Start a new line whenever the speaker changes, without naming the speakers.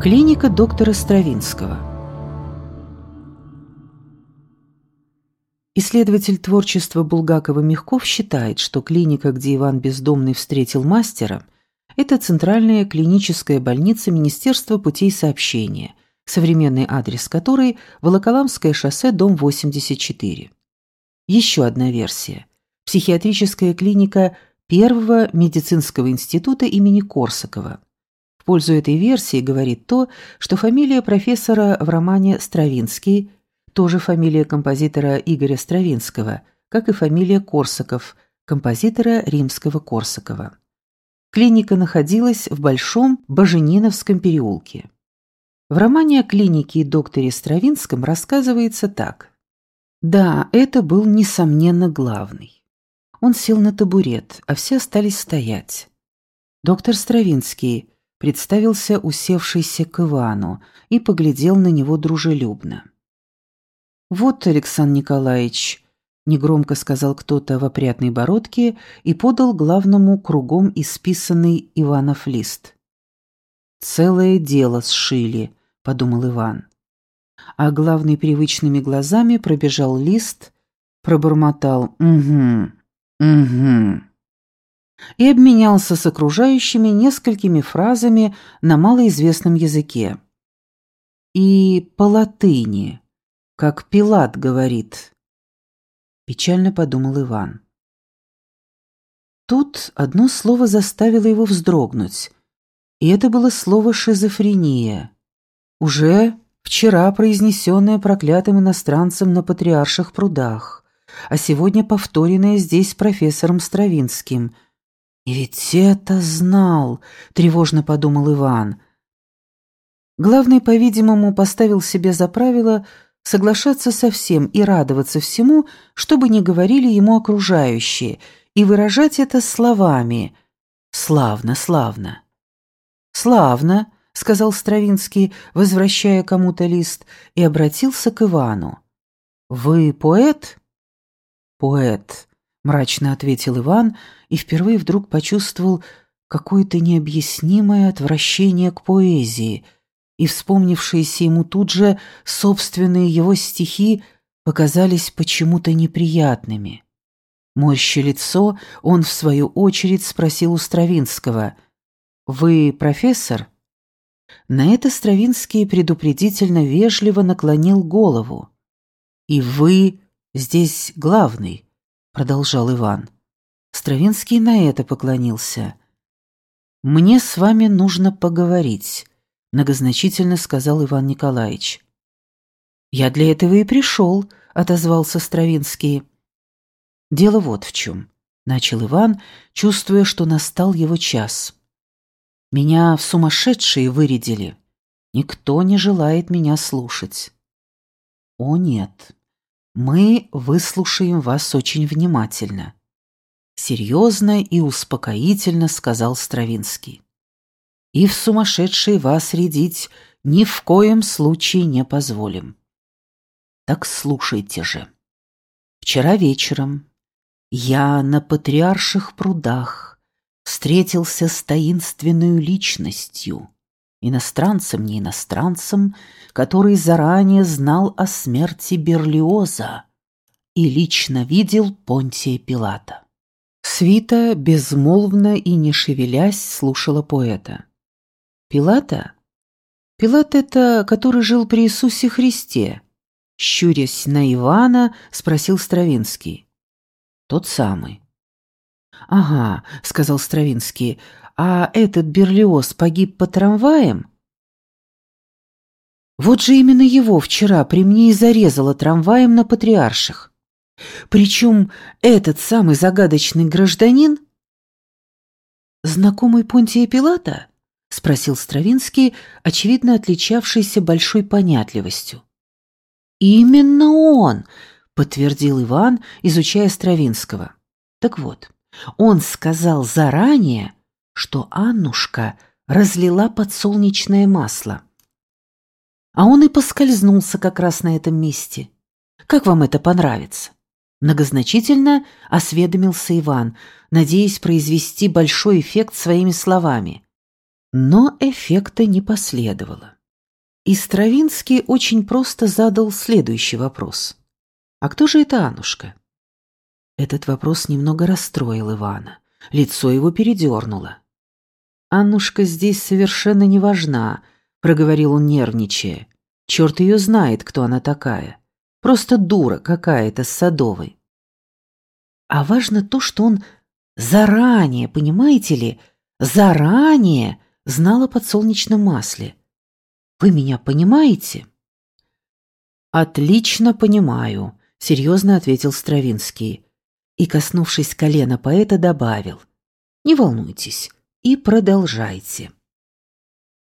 Клиника доктора Стравинского. Исследователь творчества Булгакова-Мягков считает, что клиника, где Иван Бездомный встретил мастера, это центральная клиническая больница Министерства путей сообщения, современный адрес которой – Волоколамское шоссе, дом 84. Еще одна версия – психиатрическая клиника Первого медицинского института имени Корсакова – пользу этой версии говорит то, что фамилия профессора в романе Стравинский тоже фамилия композитора Игоря Стравинского, как и фамилия Корсаков, композитора римского Корсакова. Клиника находилась в Большом Божениновском переулке. В романе о клинике и докторе Стравинском рассказывается так. Да, это был, несомненно, главный. Он сел на табурет, а все остались стоять. Доктор Стравинский, представился усевшийся к Ивану и поглядел на него дружелюбно. «Вот, Александр Николаевич», — негромко сказал кто-то в опрятной бородке и подал главному кругом исписанный Иванов лист. «Целое дело сшили», — подумал Иван. А главный привычными глазами пробежал лист, пробормотал «Угу, угу» и обменялся с окружающими несколькими фразами на малоизвестном языке. И по латыни, как Пилат говорит. Печально подумал Иван. Тут одно слово заставило его вздрогнуть, и это было слово «шизофрения», уже вчера произнесенное проклятым иностранцем на патриарших прудах, а сегодня повторенное здесь профессором Стравинским – «И ведь это знал», — тревожно подумал Иван. Главный, по-видимому, поставил себе за правило соглашаться со всем и радоваться всему, что бы ни говорили ему окружающие, и выражать это словами «славно, славно». «Славно», — сказал Стравинский, возвращая кому-то лист, и обратился к Ивану. «Вы поэт?» «Поэт», — мрачно ответил Иван и впервые вдруг почувствовал какое-то необъяснимое отвращение к поэзии, и вспомнившиеся ему тут же собственные его стихи показались почему-то неприятными. Морща лицо, он, в свою очередь, спросил у Стравинского, «Вы профессор?» На это Стравинский предупредительно вежливо наклонил голову. «И вы здесь главный?» — продолжал Иван. Стравинский на это поклонился. «Мне с вами нужно поговорить», — многозначительно сказал Иван Николаевич. «Я для этого и пришел», — отозвался Стравинский. «Дело вот в чем», — начал Иван, чувствуя, что настал его час. «Меня в сумасшедшие вырядили. Никто не желает меня слушать». «О нет, мы выслушаем вас очень внимательно», — серьезно и успокоительно сказал Стравинский. «И в сумасшедшие вас рядить ни в коем случае не позволим. Так слушайте же. Вчера вечером я на Патриарших прудах встретился с таинственной личностью, иностранцем не иностранцем, который заранее знал о смерти Берлиоза и лично видел Понтия Пилата. Свита безмолвно и не шевелясь слушала поэта. «Пилата? Пилат — это который жил при Иисусе Христе?» Щурясь на Ивана, спросил Стравинский. «Тот самый». «Ага», — сказал Стравинский, а этот Берлиоз погиб по трамваям? Вот же именно его вчера при мне и зарезало трамваем на Патриарших. Причем этот самый загадочный гражданин... «Знакомый Понтия Пилата?» — спросил Стравинский, очевидно отличавшийся большой понятливостью. «Именно он!» — подтвердил Иван, изучая Стравинского. «Так вот, он сказал заранее, что Аннушка разлила подсолнечное масло. А он и поскользнулся как раз на этом месте. Как вам это понравится? Многозначительно осведомился Иван, надеясь произвести большой эффект своими словами. Но эффекта не последовало. И Стравинский очень просто задал следующий вопрос. «А кто же эта Аннушка?» Этот вопрос немного расстроил Ивана. Лицо его передернуло. «Аннушка здесь совершенно не важна», — проговорил он нервничая. «Черт ее знает, кто она такая. Просто дура какая-то с Садовой». А важно то, что он заранее, понимаете ли, заранее знал о подсолнечном масле. Вы меня понимаете? «Отлично понимаю», — серьезно ответил Стравинский. И, коснувшись колена поэта, добавил. «Не волнуйтесь и продолжайте».